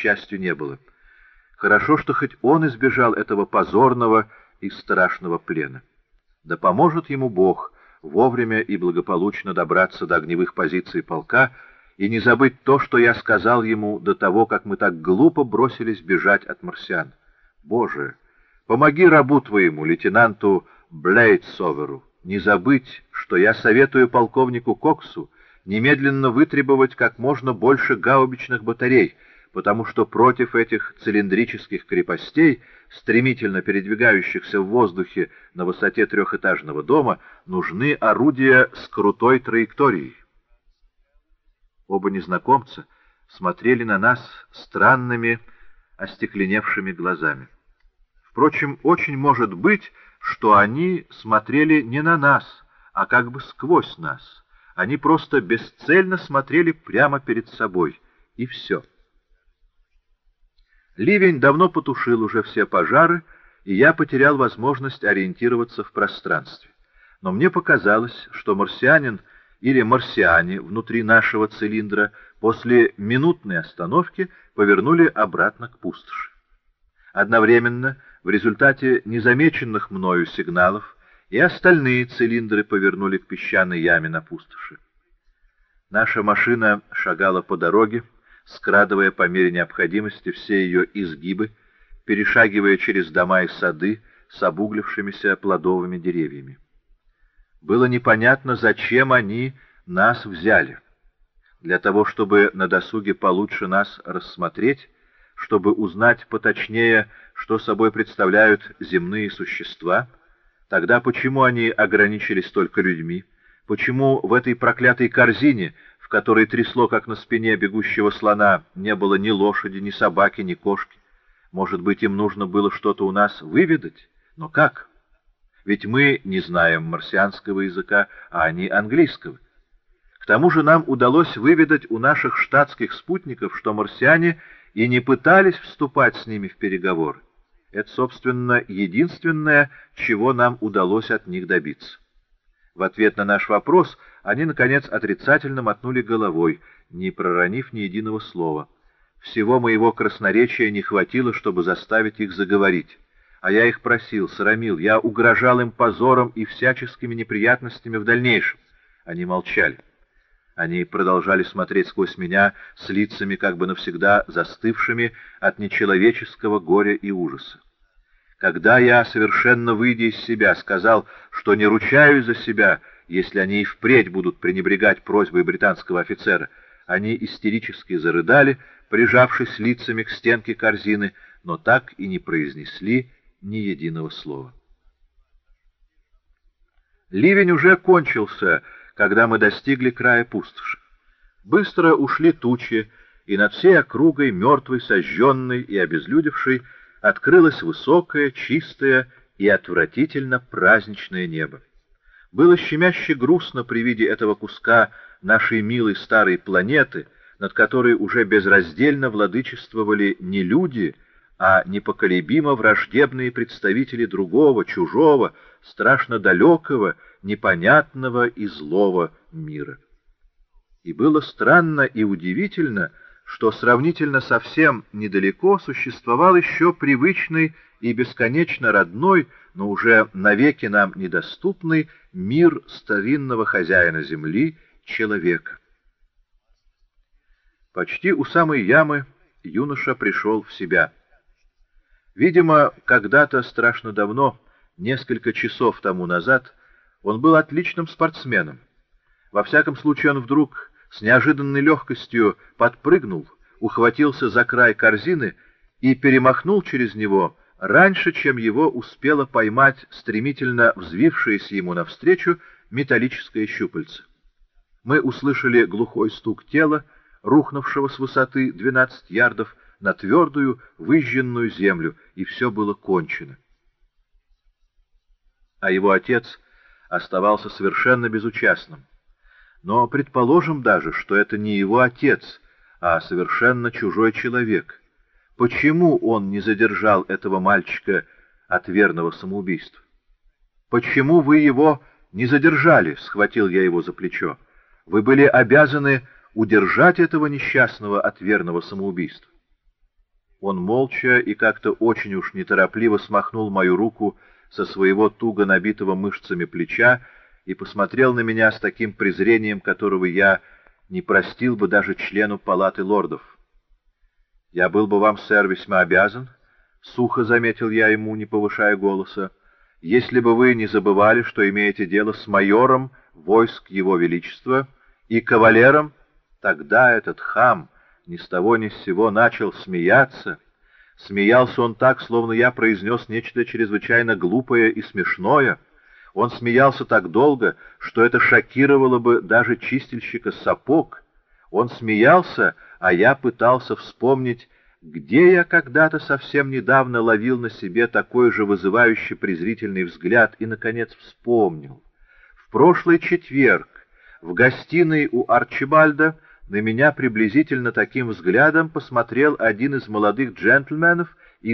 счастью, не было. Хорошо, что хоть он избежал этого позорного и страшного плена. Да поможет ему Бог вовремя и благополучно добраться до огневых позиций полка и не забыть то, что я сказал ему до того, как мы так глупо бросились бежать от марсиан. Боже, помоги рабу твоему, лейтенанту Блейдсоверу, не забыть, что я советую полковнику Коксу немедленно вытребовать как можно больше гаубичных батарей, потому что против этих цилиндрических крепостей, стремительно передвигающихся в воздухе на высоте трехэтажного дома, нужны орудия с крутой траекторией. Оба незнакомца смотрели на нас странными, остекленевшими глазами. Впрочем, очень может быть, что они смотрели не на нас, а как бы сквозь нас. Они просто бесцельно смотрели прямо перед собой, и все. Ливень давно потушил уже все пожары, и я потерял возможность ориентироваться в пространстве. Но мне показалось, что марсианин или марсиане внутри нашего цилиндра после минутной остановки повернули обратно к пустоши. Одновременно, в результате незамеченных мною сигналов, и остальные цилиндры повернули к песчаной яме на пустоши. Наша машина шагала по дороге, скрадывая по мере необходимости все ее изгибы, перешагивая через дома и сады с обуглившимися плодовыми деревьями. Было непонятно, зачем они нас взяли. Для того, чтобы на досуге получше нас рассмотреть, чтобы узнать поточнее, что собой представляют земные существа, тогда почему они ограничились только людьми, почему в этой проклятой корзине которой трясло, как на спине бегущего слона, не было ни лошади, ни собаки, ни кошки. Может быть, им нужно было что-то у нас выведать? Но как? Ведь мы не знаем марсианского языка, а они английского. К тому же нам удалось выведать у наших штатских спутников, что марсиане и не пытались вступать с ними в переговоры. Это, собственно, единственное, чего нам удалось от них добиться. В ответ на наш вопрос они, наконец, отрицательно мотнули головой, не проронив ни единого слова. Всего моего красноречия не хватило, чтобы заставить их заговорить. А я их просил, срамил, я угрожал им позором и всяческими неприятностями в дальнейшем. Они молчали. Они продолжали смотреть сквозь меня с лицами как бы навсегда застывшими от нечеловеческого горя и ужаса. Когда я, совершенно выйдя из себя, сказал, что не ручаюсь за себя, если они и впредь будут пренебрегать просьбой британского офицера, они истерически зарыдали, прижавшись лицами к стенке корзины, но так и не произнесли ни единого слова. Ливень уже кончился, когда мы достигли края пустоши. Быстро ушли тучи, и над всей округой, мертвой, сожженной и обезлюдевшей, открылось высокое, чистое и отвратительно праздничное небо. Было щемяще грустно при виде этого куска нашей милой старой планеты, над которой уже безраздельно владычествовали не люди, а непоколебимо враждебные представители другого, чужого, страшно далекого, непонятного и злого мира. И было странно и удивительно, что сравнительно совсем недалеко существовал еще привычный и бесконечно родной, но уже навеки нам недоступный мир старинного хозяина земли, человека. Почти у самой ямы юноша пришел в себя. Видимо, когда-то страшно давно, несколько часов тому назад, он был отличным спортсменом. Во всяком случае, он вдруг с неожиданной легкостью подпрыгнул, ухватился за край корзины и перемахнул через него раньше, чем его успела поймать стремительно взвившееся ему навстречу металлическое щупальце. Мы услышали глухой стук тела, рухнувшего с высоты 12 ярдов на твердую, выжженную землю, и все было кончено. А его отец оставался совершенно безучастным. Но предположим даже, что это не его отец, а совершенно чужой человек. Почему он не задержал этого мальчика от верного самоубийства? «Почему вы его не задержали?» — схватил я его за плечо. «Вы были обязаны удержать этого несчастного от верного самоубийства». Он молча и как-то очень уж неторопливо смахнул мою руку со своего туго набитого мышцами плеча и посмотрел на меня с таким презрением, которого я не простил бы даже члену палаты лордов. «Я был бы вам, сэр, весьма обязан», — сухо заметил я ему, не повышая голоса, «если бы вы не забывали, что имеете дело с майором войск Его Величества и кавалером, тогда этот хам ни с того ни с сего начал смеяться. Смеялся он так, словно я произнес нечто чрезвычайно глупое и смешное. Он смеялся так долго, что это шокировало бы даже чистильщика сапог. Он смеялся, а я пытался вспомнить, где я когда-то совсем недавно ловил на себе такой же вызывающий презрительный взгляд и, наконец, вспомнил. В прошлый четверг в гостиной у Арчибальда на меня приблизительно таким взглядом посмотрел один из молодых джентльменов